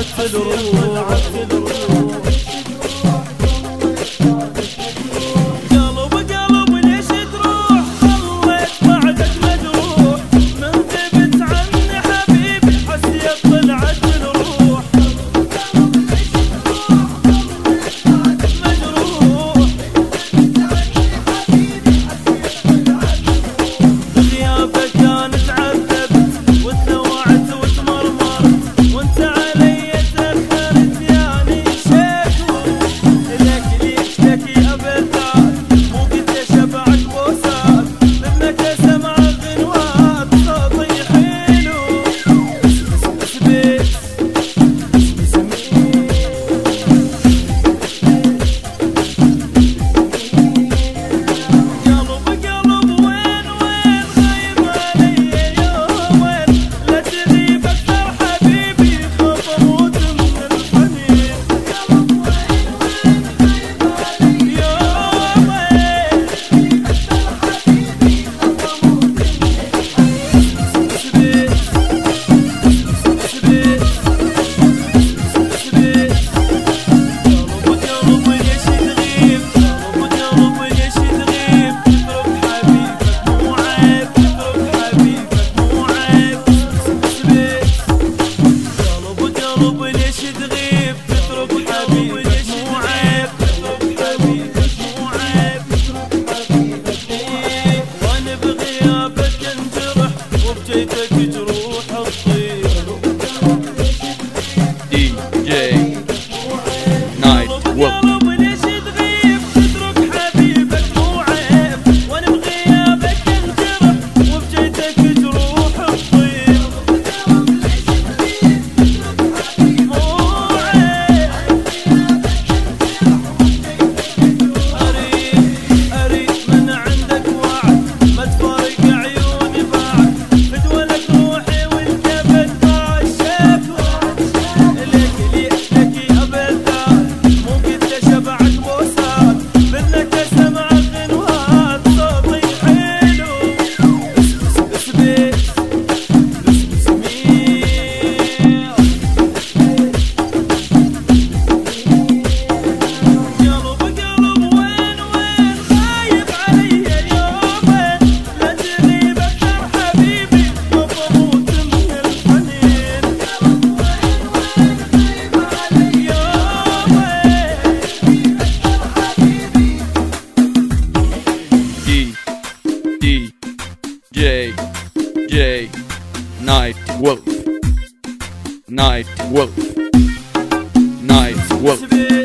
عدت الروح. Wolf. Night Wolf. Night Wolf.